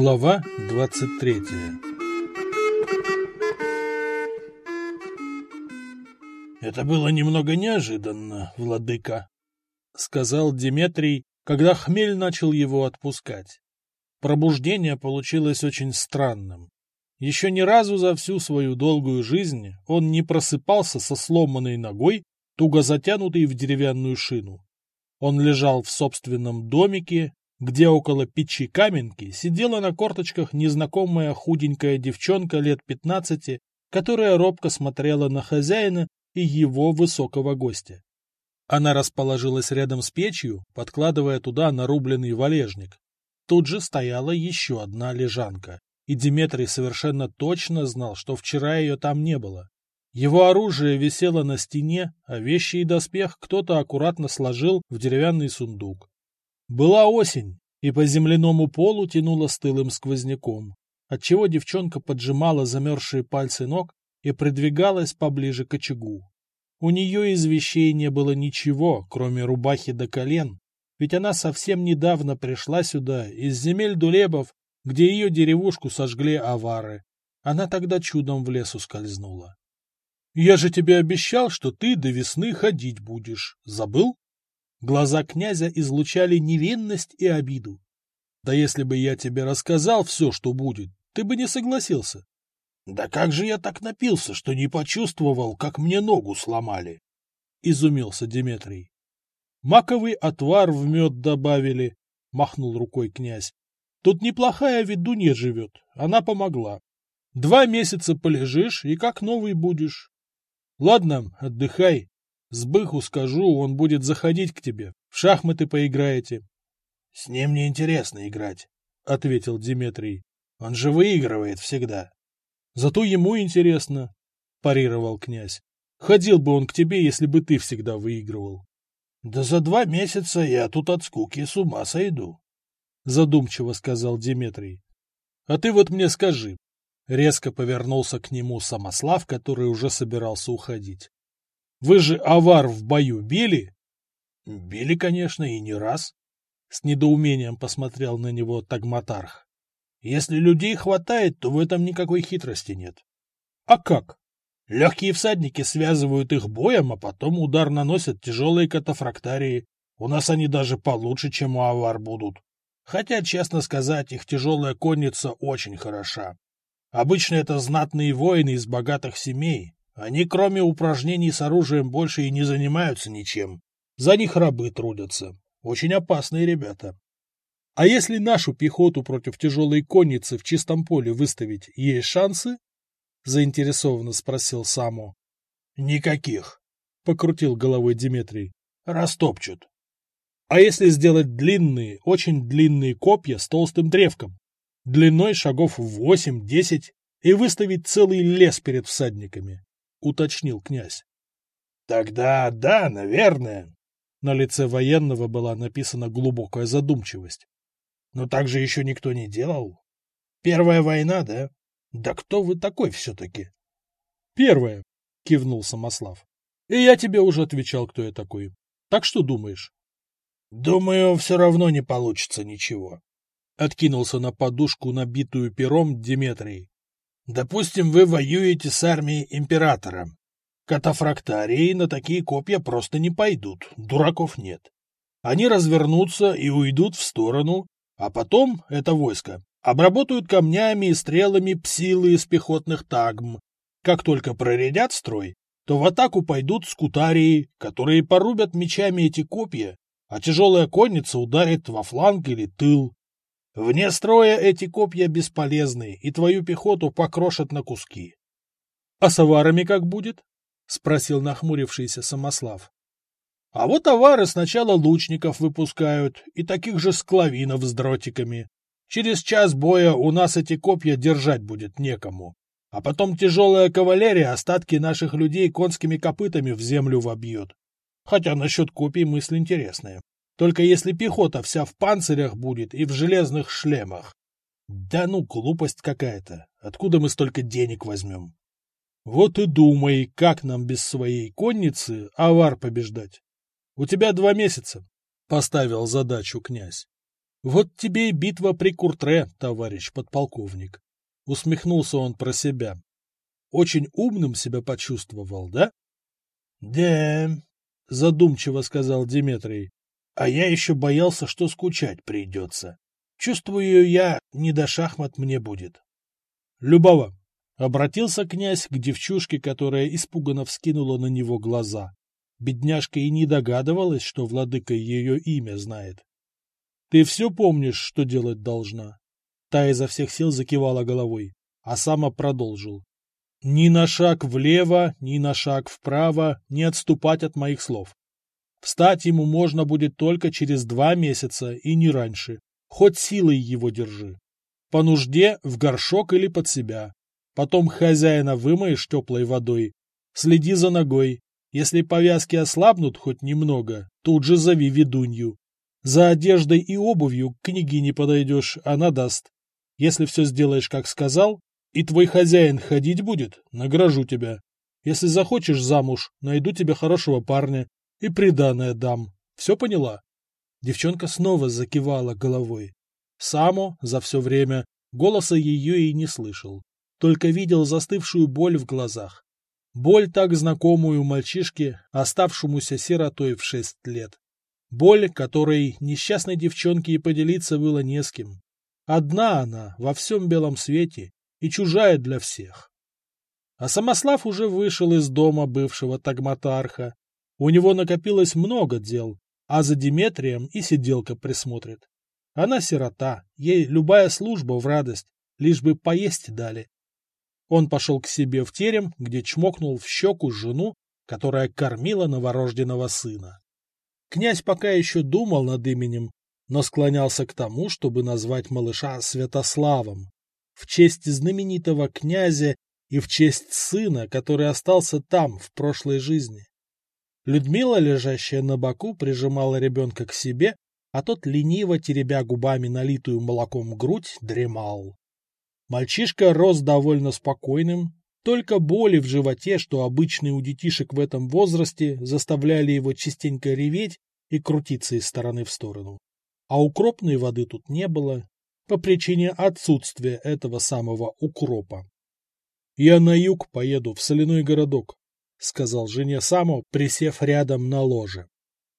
Глава 23 «Это было немного неожиданно, владыка», — сказал Диметрий, когда хмель начал его отпускать. Пробуждение получилось очень странным. Еще ни разу за всю свою долгую жизнь он не просыпался со сломанной ногой, туго затянутой в деревянную шину. Он лежал в собственном домике, где около печи каменки сидела на корточках незнакомая худенькая девчонка лет пятнадцати, которая робко смотрела на хозяина и его высокого гостя. Она расположилась рядом с печью, подкладывая туда нарубленный валежник. Тут же стояла еще одна лежанка, и Диметрий совершенно точно знал, что вчера ее там не было. Его оружие висело на стене, а вещи и доспех кто-то аккуратно сложил в деревянный сундук. Была осень, и по земляному полу тянуло стылым сквозняком, отчего девчонка поджимала замерзшие пальцы ног и придвигалась поближе к очагу. У нее из вещей не было ничего, кроме рубахи до колен, ведь она совсем недавно пришла сюда, из земель Дулебов, где ее деревушку сожгли авары. Она тогда чудом в лес ускользнула. — Я же тебе обещал, что ты до весны ходить будешь. Забыл? Глаза князя излучали невинность и обиду. Да если бы я тебе рассказал все, что будет, ты бы не согласился. Да как же я так напился, что не почувствовал, как мне ногу сломали? Изумился Диметрий. Маковый отвар в мед добавили, махнул рукой князь. Тут неплохая ведунья живет, она помогла. Два месяца полежишь и как новый будешь. Ладно, отдыхай, Сбыху скажу, он будет заходить к тебе. В шахматы поиграете. — С ним не интересно играть, — ответил Диметрий. — Он же выигрывает всегда. — Зато ему интересно, — парировал князь. — Ходил бы он к тебе, если бы ты всегда выигрывал. — Да за два месяца я тут от скуки с ума сойду, — задумчиво сказал Диметрий. — А ты вот мне скажи. Резко повернулся к нему Самослав, который уже собирался уходить. Вы же авар в бою били? Били, конечно, и не раз. С недоумением посмотрел на него Тагматарх. Если людей хватает, то в этом никакой хитрости нет. А как? Легкие всадники связывают их боем, а потом удар наносят тяжелые катафрактарии. У нас они даже получше, чем у авар будут. Хотя, честно сказать, их тяжелая конница очень хороша. Обычно это знатные воины из богатых семей, они, кроме упражнений с оружием, больше и не занимаются ничем. За них рабы трудятся. Очень опасные ребята. А если нашу пехоту против тяжелой конницы в чистом поле выставить, есть шансы? Заинтересованно спросил Само. Никаких, покрутил головой Диметрий. Растопчут. А если сделать длинные, очень длинные копья с толстым древком, длиной шагов в восемь-десять, и выставить целый лес перед всадниками? — уточнил князь. — Тогда да, наверное. На лице военного была написана глубокая задумчивость. Но так же еще никто не делал. Первая война, да? Да кто вы такой все-таки? — Первая, — кивнул Самослав. — И я тебе уже отвечал, кто я такой. Так что думаешь? — Думаю, все равно не получится ничего. Откинулся на подушку, набитую пером, Диметрий. Допустим, вы воюете с армией императора. Катафрактарии на такие копья просто не пойдут, дураков нет. Они развернутся и уйдут в сторону, а потом это войско обработают камнями и стрелами псилы из пехотных тагм. Как только проредят строй, то в атаку пойдут скутарии, которые порубят мечами эти копья, а тяжелая конница ударит во фланг или тыл. Вне строя эти копья бесполезны, и твою пехоту покрошат на куски. — А с аварами как будет? — спросил нахмурившийся Самослав. — А вот авары сначала лучников выпускают, и таких же склавинов с дротиками. Через час боя у нас эти копья держать будет некому. А потом тяжелая кавалерия остатки наших людей конскими копытами в землю вобьет. Хотя насчет копий мысль интересная. Только если пехота вся в панцирях будет и в железных шлемах. Да ну, глупость какая-то. Откуда мы столько денег возьмем? Вот и думай, как нам без своей конницы авар побеждать. У тебя два месяца, — поставил задачу князь. Вот тебе и битва при Куртре, товарищ подполковник. Усмехнулся он про себя. Очень умным себя почувствовал, да? Да, задумчиво сказал Дмитрий. А я еще боялся, что скучать придется. Чувствую я, не до шахмат мне будет. Любава, обратился князь к девчушке, которая испуганно вскинула на него глаза. Бедняжка и не догадывалась, что владыка ее имя знает. Ты все помнишь, что делать должна? Та изо всех сил закивала головой, а сама продолжил. Ни на шаг влево, ни на шаг вправо не отступать от моих слов. Встать ему можно будет только через два месяца и не раньше. Хоть силой его держи. По нужде в горшок или под себя. Потом хозяина вымоешь теплой водой. Следи за ногой. Если повязки ослабнут хоть немного, тут же зови ведунью. За одеждой и обувью к княгине подойдешь, она даст. Если все сделаешь, как сказал, и твой хозяин ходить будет, награжу тебя. Если захочешь замуж, найду тебе хорошего парня и приданое дам. Все поняла?» Девчонка снова закивала головой. Само за все время голоса ее и не слышал, только видел застывшую боль в глазах. Боль так знакомую мальчишке, оставшемуся сиротой в шесть лет. Боль, которой несчастной девчонке и поделиться было не с кем. Одна она во всем белом свете и чужая для всех. А Самослав уже вышел из дома бывшего тагматарха. У него накопилось много дел, а за Диметрием и сиделка присмотрит. Она сирота, ей любая служба в радость, лишь бы поесть дали. Он пошел к себе в терем, где чмокнул в щеку жену, которая кормила новорожденного сына. Князь пока еще думал над именем, но склонялся к тому, чтобы назвать малыша Святославом, в честь знаменитого князя и в честь сына, который остался там, в прошлой жизни. Людмила, лежащая на боку, прижимала ребенка к себе, а тот, лениво теребя губами налитую молоком грудь, дремал. Мальчишка рос довольно спокойным, только боли в животе, что обычные у детишек в этом возрасте, заставляли его частенько реветь и крутиться из стороны в сторону. А укропной воды тут не было, по причине отсутствия этого самого укропа. «Я на юг поеду, в соляной городок», — сказал жене Само, присев рядом на ложе.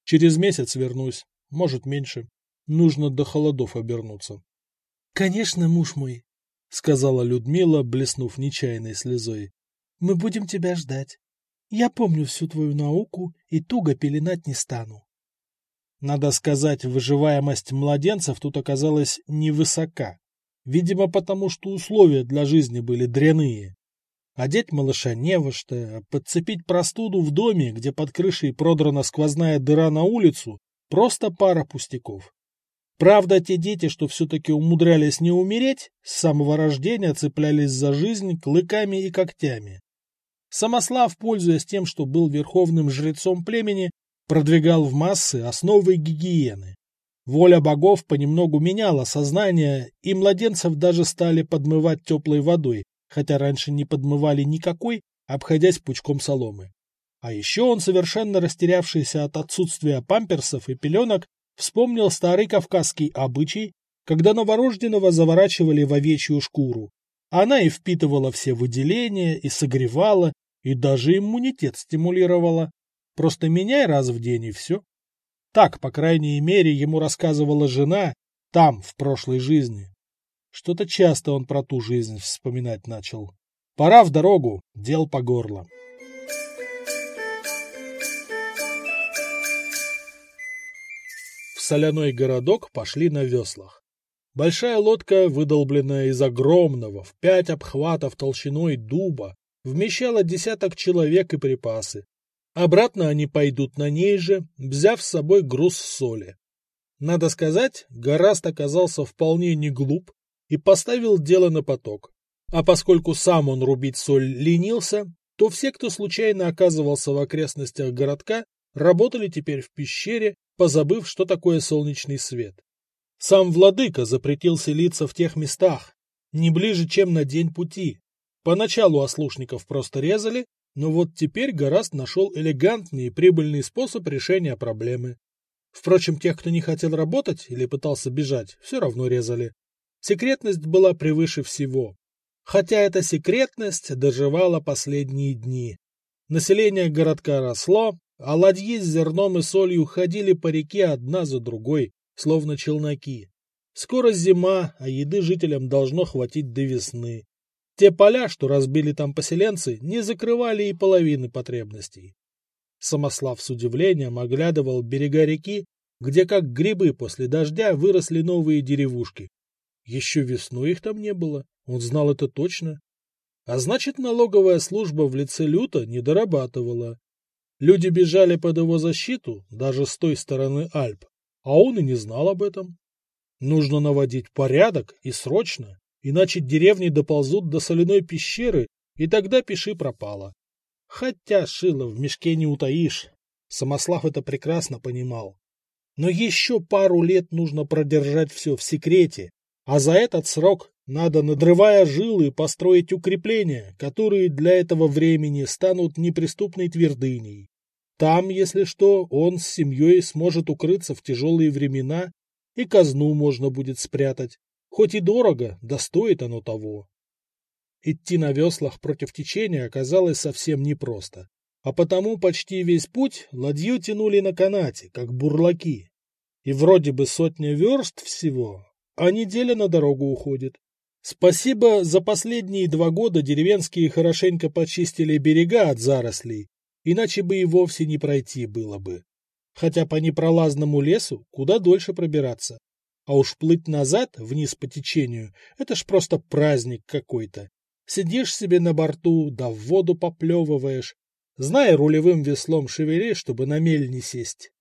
«Через месяц вернусь, может, меньше. Нужно до холодов обернуться». «Конечно, муж мой», — сказала Людмила, блеснув нечаянной слезой. — Мы будем тебя ждать. Я помню всю твою науку и туго пеленать не стану. Надо сказать, выживаемость младенцев тут оказалась невысока. Видимо, потому что условия для жизни были дряные. Одеть малыша не во что, а подцепить простуду в доме, где под крышей продрана сквозная дыра на улицу, просто пара пустяков. Правда, те дети, что все-таки умудрялись не умереть, с самого рождения цеплялись за жизнь клыками и когтями. Самослав, пользуясь тем, что был верховным жрецом племени, продвигал в массы основы гигиены. Воля богов понемногу меняла сознание, и младенцев даже стали подмывать теплой водой, хотя раньше не подмывали никакой, обходясь пучком соломы. А еще он, совершенно растерявшийся от отсутствия памперсов и пеленок, вспомнил старый кавказский обычай, когда новорожденного заворачивали в овечью шкуру. Она и впитывала все выделения, и согревала, и даже иммунитет стимулировала. Просто меняй раз в день и все. Так, по крайней мере, ему рассказывала жена там, в прошлой жизни. Что-то часто он про ту жизнь вспоминать начал. Пора в дорогу, дел по горло. соляной городок пошли на веслах. Большая лодка, выдолбленная из огромного, в пять обхватов толщиной дуба, вмещала десяток человек и припасы. Обратно они пойдут на ней же, взяв с собой груз соли. Надо сказать, Гораст оказался вполне не глуп и поставил дело на поток. А поскольку сам он рубить соль ленился, то все, кто случайно оказывался в окрестностях городка, работали теперь в пещере позабыв, что такое солнечный свет. Сам владыка запретил селиться в тех местах, не ближе, чем на день пути. Поначалу ослушников просто резали, но вот теперь Гораст нашел элегантный и прибыльный способ решения проблемы. Впрочем, тех, кто не хотел работать или пытался бежать, все равно резали. Секретность была превыше всего. Хотя эта секретность доживала последние дни. Население городка росло, а ладьи с зерном и солью ходили по реке одна за другой, словно челноки. Скоро зима, а еды жителям должно хватить до весны. Те поля, что разбили там поселенцы, не закрывали и половины потребностей. Самослав с удивлением оглядывал берега реки, где как грибы после дождя выросли новые деревушки. Еще весной их там не было, он знал это точно. А значит, налоговая служба в лице Люта не дорабатывала. Люди бежали под его защиту, даже с той стороны Альп, а он и не знал об этом. Нужно наводить порядок и срочно, иначе деревни доползут до соляной пещеры, и тогда пиши пропало. Хотя шило в мешке не утаишь. Самослав это прекрасно понимал. Но еще пару лет нужно продержать все в секрете, а за этот срок надо, надрывая жилы, построить укрепления, которые для этого времени станут неприступной твердыней. Там, если что, он с семьей сможет укрыться в тяжелые времена, и казну можно будет спрятать. Хоть и дорого, да стоит оно того. Идти на веслах против течения оказалось совсем непросто, а потому почти весь путь ладью тянули на канате, как бурлаки. И вроде бы сотня верст всего, а неделя на дорогу уходит. Спасибо, за последние два года деревенские хорошенько почистили берега от зарослей, иначе бы и вовсе не пройти было бы. Хотя по непролазному лесу куда дольше пробираться. А уж плыть назад, вниз по течению, это ж просто праздник какой-то. Сидишь себе на борту, да в воду поплевываешь. Знай, рулевым веслом шевели, чтобы на мель не сесть.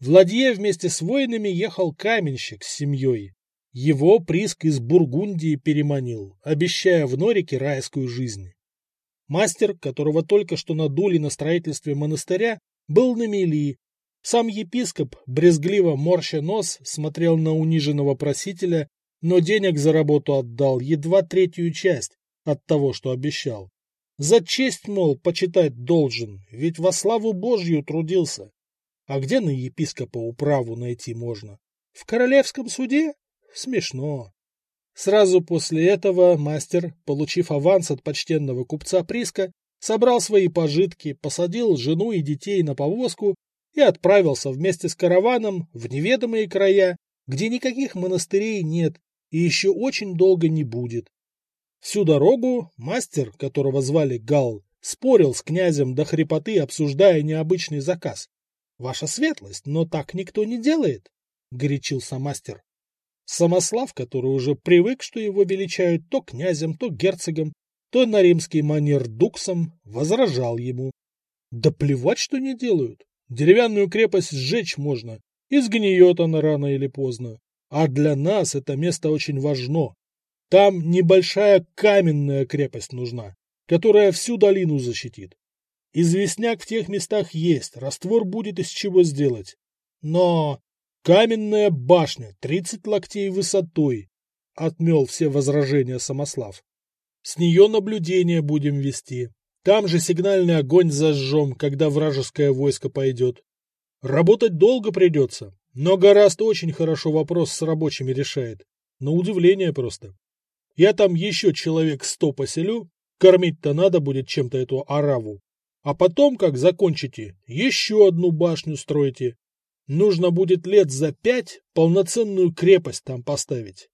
В ладье вместе с воинами ехал каменщик с семьей. Его Приск из Бургундии переманил, обещая в Норике райскую жизнь. Мастер, которого только что надули на строительстве монастыря, был на мели. Сам епископ, брезгливо морща нос, смотрел на униженного просителя но денег за работу отдал едва третью часть от того, что обещал. За честь, мол, почитать должен, ведь во славу Божью трудился. А где на епископа управу найти можно? В королевском суде? Смешно. Сразу после этого мастер, получив аванс от почтенного купца Приска, собрал свои пожитки, посадил жену и детей на повозку и отправился вместе с караваном в неведомые края, где никаких монастырей нет и еще очень долго не будет. Всю дорогу мастер, которого звали Гал, спорил с князем до хрипоты, обсуждая необычный заказ. «Ваша светлость, но так никто не делает», — горячился мастер. Самослав, который уже привык, что его величают то князем, то герцогом, то на римский манер дуксом, возражал ему. Да плевать, что не делают. Деревянную крепость сжечь можно, и сгниет она рано или поздно. А для нас это место очень важно. Там небольшая каменная крепость нужна, которая всю долину защитит. Известняк в тех местах есть, раствор будет из чего сделать. Но каменная башня, 30 локтей высотой, отмел все возражения Самослав. С нее наблюдение будем вести. Там же сигнальный огонь зажжем, когда вражеское войско пойдет. Работать долго придется, но Гораст очень хорошо вопрос с рабочими решает. На удивление просто. Я там еще человек сто поселю, кормить-то надо будет чем-то эту араву. А потом, как закончите, еще одну башню стройте. Нужно будет лет за пять полноценную крепость там поставить.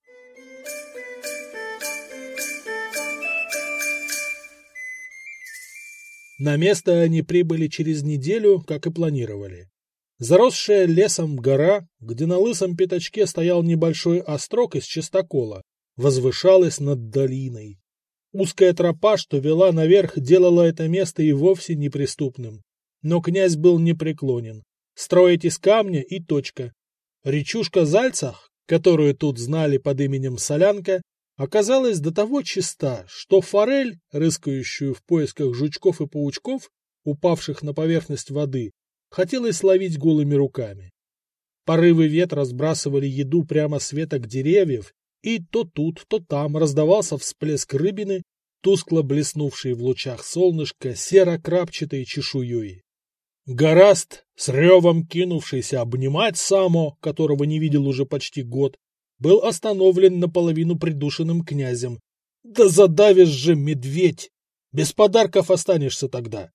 На место они прибыли через неделю, как и планировали. Заросшая лесом гора, где на лысом пятачке стоял небольшой острог из чистокола, возвышалась над долиной. Узкая тропа, что вела наверх, делала это место и вовсе неприступным. Но князь был непреклонен. Строить из камня и точка. Речушка Зальцах, которую тут знали под именем Солянка, оказалась до того чиста, что форель, рыскающую в поисках жучков и паучков, упавших на поверхность воды, Хотелось ловить голыми руками. Порывы ветра сбрасывали еду прямо с веток деревьев, и то тут, то там раздавался всплеск рыбины, тускло блеснувшей в лучах солнышка серо-крапчатой чешуей. Гораст, с ревом кинувшийся обнимать Само, которого не видел уже почти год, был остановлен наполовину придушенным князем. Да задавишь же, медведь! Без подарков останешься тогда.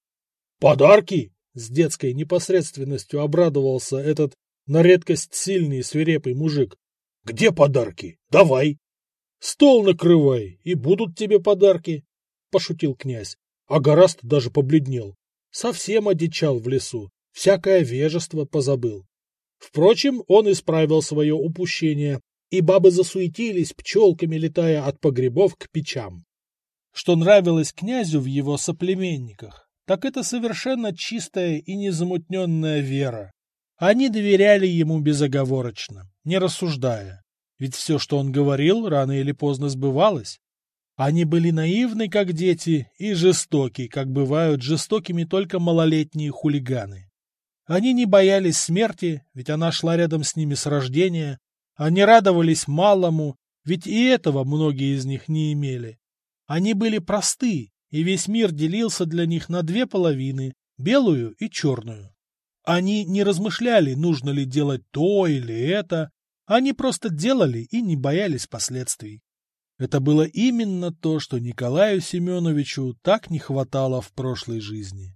Подарки? С детской непосредственностью обрадовался этот на редкость сильный и свирепый мужик. Где подарки? Давай. Стол накрывай, и будут тебе подарки, пошутил князь. А Гораст даже побледнел. Совсем одичал в лесу, всякое вежество позабыл. Впрочем, он исправил свое упущение, и бабы засуетились, пчелками летая от погребов к печам. Что нравилось князю в его соплеменниках, так это совершенно чистая и незамутненная вера. Они доверяли ему безоговорочно, не рассуждая. Ведь все, что он говорил, рано или поздно сбывалось. Они были наивны, как дети, и жестоки, как бывают жестокими только малолетние хулиганы. Они не боялись смерти, ведь она шла рядом с ними с рождения. Они радовались малому, ведь и этого многие из них не имели. Они были просты, и весь мир делился для них на две половины – белую и черную. Они не размышляли, нужно ли делать то или это, они просто делали и не боялись последствий. Это было именно то, что Николаю Семеновичу так не хватало в прошлой жизни.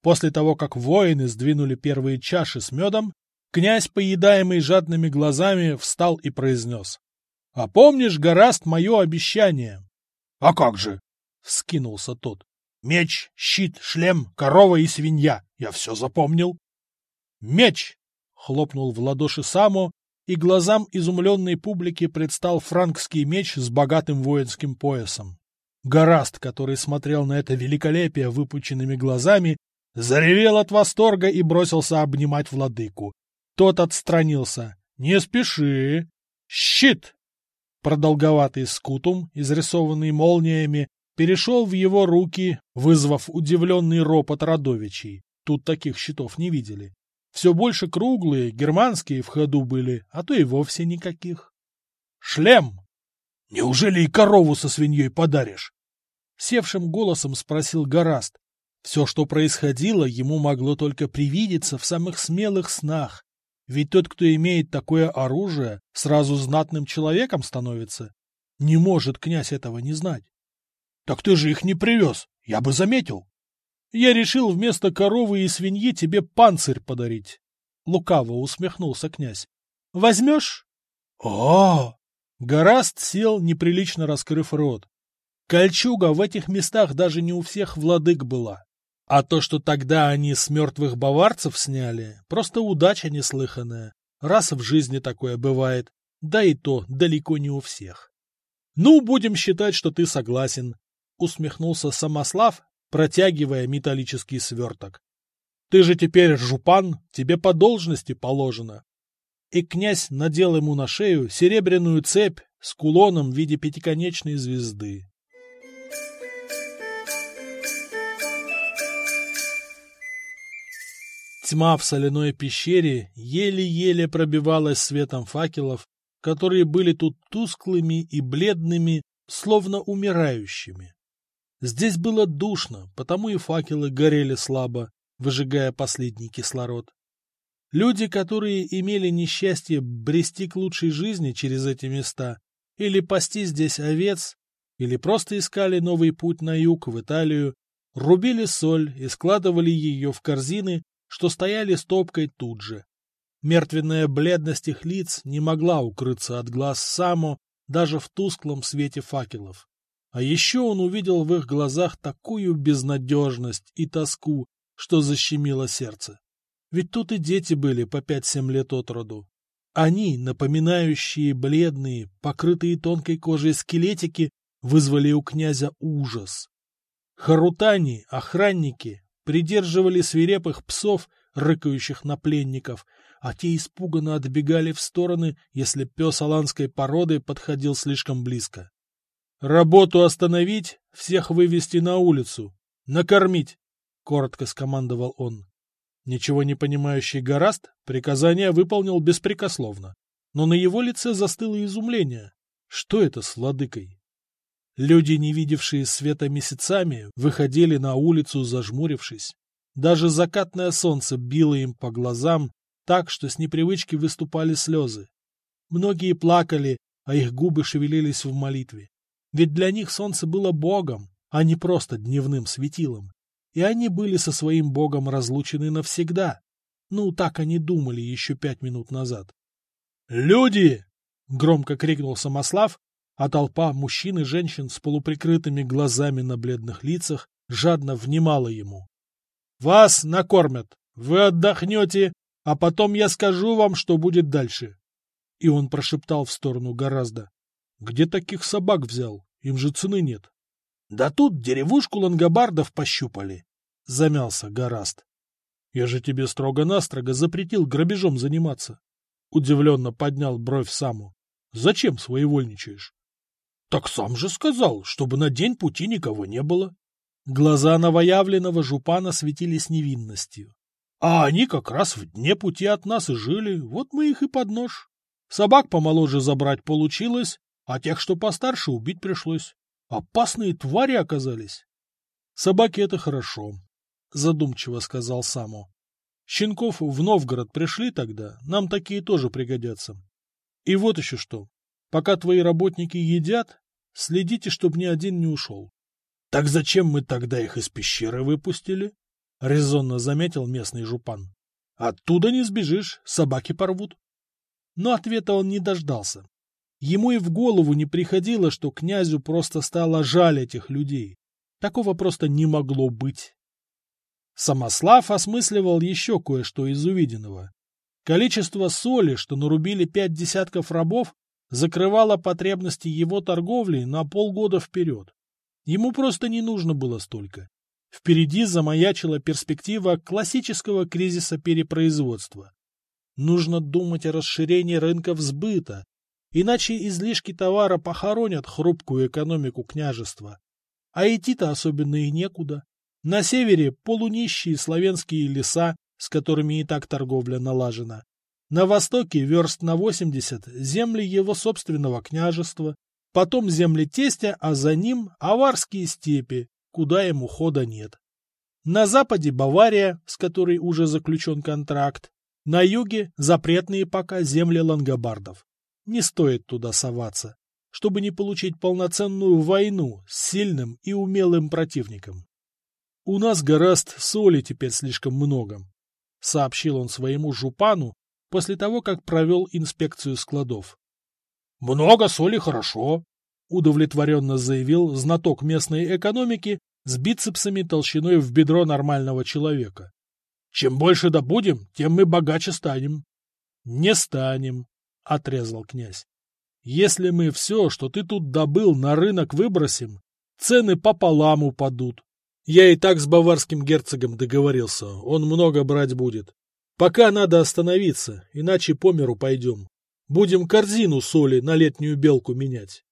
После того, как воины сдвинули первые чаши с медом, князь, поедаемый жадными глазами, встал и произнес. — А помнишь, Гораст, мое обещание? — А как же? — вскинулся тот. — Меч, щит, шлем, корова и свинья. Я все запомнил. — Меч! — хлопнул в ладоши Само, и глазам изумленной публики предстал франкский меч с богатым воинским поясом. Гораст, который смотрел на это великолепие выпученными глазами, заревел от восторга и бросился обнимать владыку. Тот отстранился. «Не спеши! Щит!» Продолговатый скутум, изрисованный молниями, перешел в его руки, вызвав удивленный ропот родовичей. Тут таких щитов не видели. Все больше круглые, германские в ходу были, а то и вовсе никаких. Шлем! Неужели и корову со свиньей подаришь? Севшим голосом спросил Гораст. Все, что происходило, ему могло только привидеться в самых смелых снах. Ведь тот, кто имеет такое оружие, сразу знатным человеком становится. Не может князь этого не знать. — Так ты же их не привез, я бы заметил. Я решил вместо коровы и свиньи тебе панцирь подарить. Лукаво усмехнулся князь. Возьмешь? О! Гораст сел, неприлично раскрыв рот. Кольчуга в этих местах даже не у всех владык была. А то, что тогда они с мертвых баварцев сняли, просто удача неслыханная. Раз в жизни такое бывает, да и то далеко не у всех. Ну, будем считать, что ты согласен, усмехнулся Самослав, протягивая металлический сверток. «Ты же теперь жупан, тебе по должности положено». И князь надел ему на шею серебряную цепь с кулоном в виде пятиконечной звезды. Тьма в соляной пещере еле-еле пробивалась светом факелов, которые были тут тусклыми и бледными, словно умирающими. Здесь было душно, потому и факелы горели слабо, выжигая последний кислород. Люди, которые имели несчастье брести к лучшей жизни через эти места, или пасти здесь овец, или просто искали новый путь на юг, в Италию, рубили соль и складывали ее в корзины, что стояли стопкой тут же. Мертвенная бледность их лиц не могла укрыться от глаз Само даже в тусклом свете факелов. А еще он увидел в их глазах такую безнадежность и тоску, что защемило сердце. Ведь тут и дети были по пять-семь лет от роду. Они, напоминающие бледные, покрытые тонкой кожей скелетики, вызвали у князя ужас. Харутани, охранники, придерживали свирепых псов, рыкающих на пленников, а те испуганно отбегали в стороны, если пес аланской породы подходил слишком близко. Работу остановить, всех вывести на улицу. Накормить, — коротко скомандовал он. Ничего не понимающий Гораст приказание выполнил беспрекословно, но на его лице застыло изумление. Что это с владыкой? Люди, не видевшие света месяцами, выходили на улицу, зажмурившись. Даже закатное солнце било им по глазам так, что с непривычки выступали слезы. Многие плакали, а их губы шевелились в молитве. Ведь для них солнце было богом, а не просто дневным светилом. И они были со своим богом разлучены навсегда. Ну, так они думали еще пять минут назад. «Люди!» — громко крикнул Самослав, а толпа мужчин и женщин с полуприкрытыми глазами на бледных лицах жадно внимала ему. «Вас накормят, вы отдохнете, а потом я скажу вам, что будет дальше». И он прошептал в сторону гораздо. «Где таких собак взял? Им же цены нет». «Да тут деревушку лангобардов пощупали», — замялся Гораст. «Я же тебе строго-настрого запретил грабежом заниматься». Удивленно поднял бровь Саму. «Зачем своевольничаешь?» «Так сам же сказал, чтобы на день пути никого не было». Глаза новоявленного жупана светились невинностью. «А они как раз в дне пути от нас и жили, вот мы их и под нож. Собак помоложе забрать получилось, а тех, что постарше, убить пришлось. Опасные твари оказались». «Собаки — это хорошо», — задумчиво сказал Само. Щенков в Новгород пришли тогда, нам такие тоже пригодятся. И вот еще что. Пока твои работники едят, следите, чтобы ни один не ушел. — Так зачем мы тогда их из пещеры выпустили? — резонно заметил местный жупан. — Оттуда не сбежишь, собаки порвут. Но ответа он не дождался. Ему и в голову не приходило, что князю просто стало жаль этих людей. Такого просто не могло быть. Самослав осмысливал еще кое-что из увиденного. Количество соли, что нарубили пять десятков рабов, закрывало потребности его торговли на полгода вперед. Ему просто не нужно было столько. Впереди замаячила перспектива классического кризиса перепроизводства. Нужно думать о расширении рынков сбыта, иначе излишки товара похоронят хрупкую экономику княжества. А идти-то особенно и некуда. На севере полунищие славянские леса, с которыми и так торговля налажена. На востоке верст на 80 земли его собственного княжества, потом земли тестя, а за ним аварские степи, куда ему хода нет. На западе Бавария, с которой уже заключен контракт, на юге запретные пока земли лангобардов. Не стоит туда соваться, чтобы не получить полноценную войну с сильным и умелым противником. «У нас гораст соли теперь слишком много», — сообщил он своему жупану после того, как провел инспекцию складов. «Много соли хорошо», — удовлетворенно заявил знаток местной экономики с бицепсами толщиной в бедро нормального человека. «Чем больше добудем, тем мы богаче станем». «Не станем», — отрезал князь. «Если мы все, что ты тут добыл, на рынок выбросим, цены пополам упадут. Я и так с баварским герцогом договорился, он много брать будет. Пока надо остановиться, иначе по миру пойдем. Будем корзину соли на летнюю белку менять.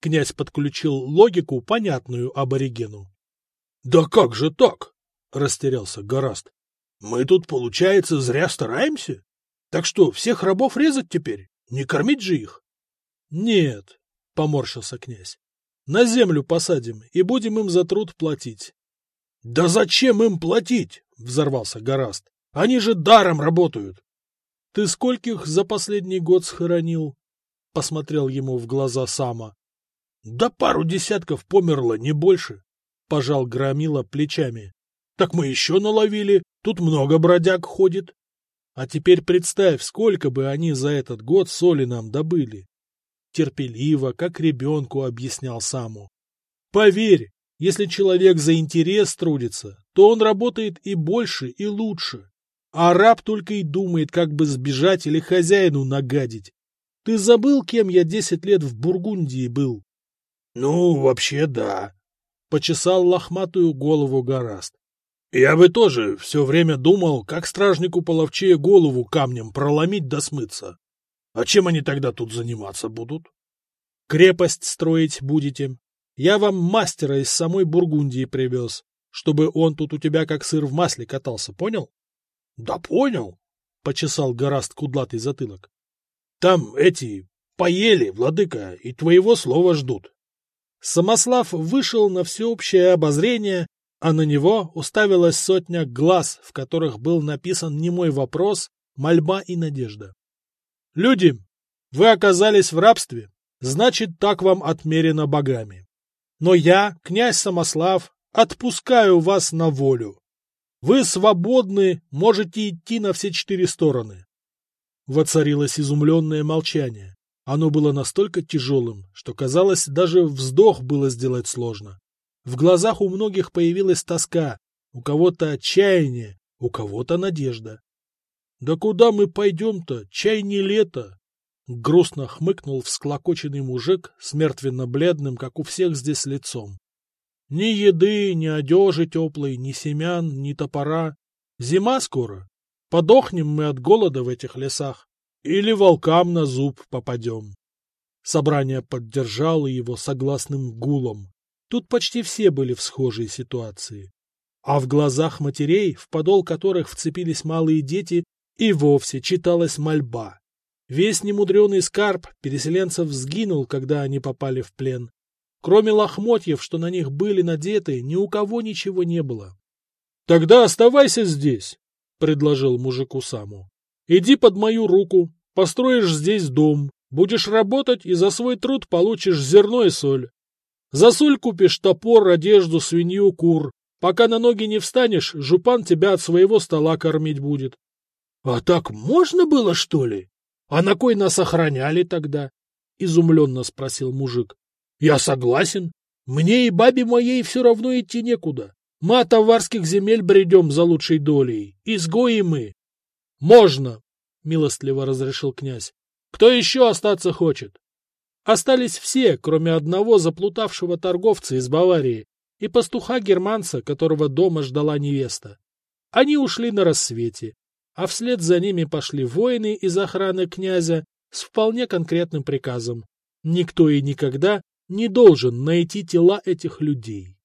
Князь подключил логику, понятную аборигену. — Да как же так? — растерялся Гораст. — Мы тут, получается, зря стараемся? Так что, всех рабов резать теперь? Не кормить же их? — Нет, — поморщился князь. — На землю посадим и будем им за труд платить. «Да зачем им платить?» — взорвался Гораст. «Они же даром работают!» «Ты скольких за последний год схоронил?» — посмотрел ему в глаза Сама. «Да пару десятков померло, не больше», — пожал Громила плечами. «Так мы еще наловили, тут много бродяг ходит». «А теперь представь, сколько бы они за этот год соли нам добыли!» Терпеливо, как ребенку, объяснял Саму. «Поверь, если человек за интерес трудится, то он работает и больше, и лучше. А раб только и думает, как бы сбежать или хозяину нагадить. Ты забыл, кем я десять лет в Бургундии был? — Ну, вообще да, — почесал лохматую голову Гораст. — Я бы тоже все время думал, как стражнику половчее голову камнем проломить да смыться. А чем они тогда тут заниматься будут? — Крепость строить будете, я вам мастера из самой Бургундии привез, чтобы он тут у тебя как сыр в масле катался, понял? — Да понял, — почесал гораст кудлатый затылок. — Там эти поели, владыка, и твоего слова ждут. Самослав вышел на всеобщее обозрение а на него уставилась сотня глаз, в которых был написан немой вопрос, мольба и надежда. «Люди, вы оказались в рабстве, значит, так вам отмерено богами. Но я, князь Самослав, отпускаю вас на волю. Вы свободны, можете идти на все четыре стороны. Воцарилось изумленное молчание. Оно было настолько тяжелым, что, казалось, даже вздох было сделать сложно. В глазах у многих появилась тоска, у кого-то отчаяние, у кого-то надежда. — Да куда мы пойдем-то? Чай не лето! Грустно хмыкнул всклокоченный мужик с мертвенно-бледным, как у всех здесь, лицом. Ни еды, ни одежи теплой, ни семян, ни топора. Зима скоро. Подохнем мы от голода в этих лесах. Или волкам на зуб попадем. Собрание поддержало его согласным гулом. Тут почти все были в схожей ситуации. А в глазах матерей, в подол которых вцепились малые дети, и вовсе читалась мольба. Весь немудреный скарб переселенцев сгинул, когда они попали в плен. Кроме лохмотьев, что на них были надеты, ни у кого ничего не было. — Тогда оставайся здесь, — предложил мужику саму. — Иди под мою руку, построишь здесь дом, будешь работать и за свой труд получишь зерно и соль. За соль купишь топор, одежду, свинью, кур. Пока на ноги не встанешь, жупан тебя от своего стола кормить будет. — А так можно было, что ли? А на кой нас охраняли тогда? — изумленно спросил мужик. — Я согласен. Мне и бабе моей все равно идти некуда. Мы от аварских земель бредем за лучшей долей. Изгои мы. — Можно, — милостливо разрешил князь. — Кто еще остаться хочет? Остались все, кроме одного заплутавшего торговца из Баварии и пастуха-германца, которого дома ждала невеста. Они ушли на рассвете, а вслед за ними пошли воины из охраны князя с вполне конкретным приказом. Никто и никогда не должен найти тела этих людей.